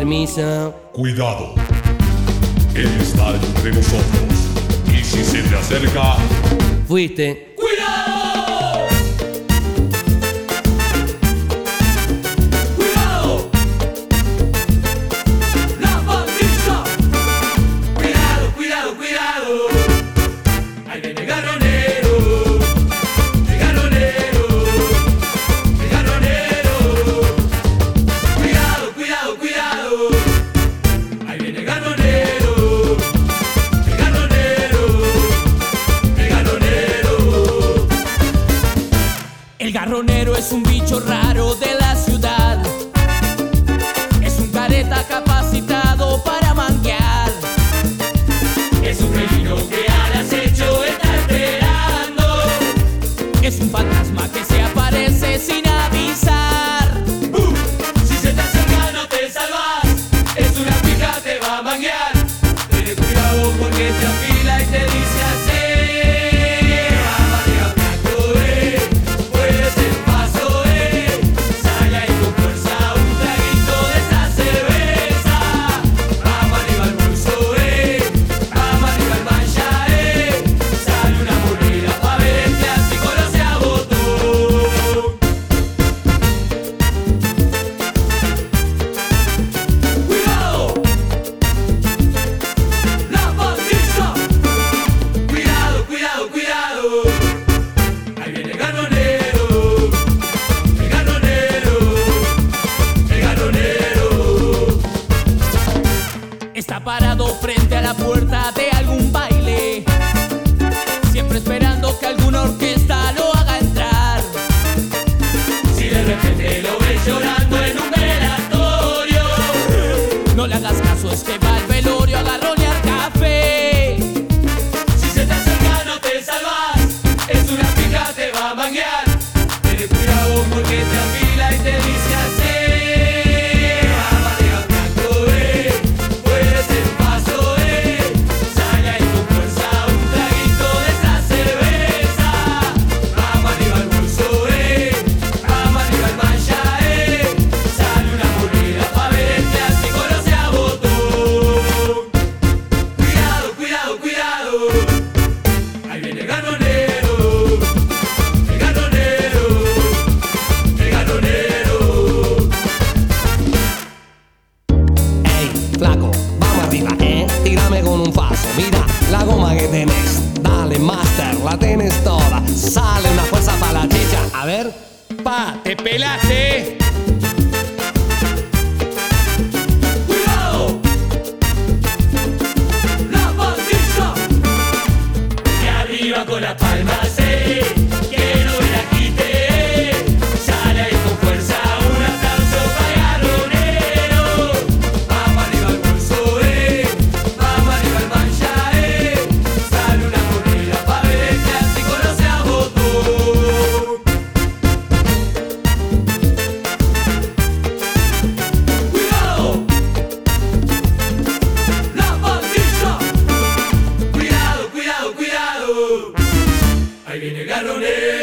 enfermiza. Cuidado, él está entre nosotros. Y si se te acerca, fuiste El garronero es un bicho raro de la ciudad. Es un careta capacitado para manguear. Es un reino que al acecho está esperando. Es un fantasma que se aparece sin avisar. parado frente a la puerta de algún baile, siempre esperando que alguna orquesta lo haga entrar. Si de repente lo ves llorando en un velatorio, no le hagas caso, es que Master, la tienes toda. Sale una fuerza para la chicha. A ver, pa, te pelaste. con las palmas, eh. viene.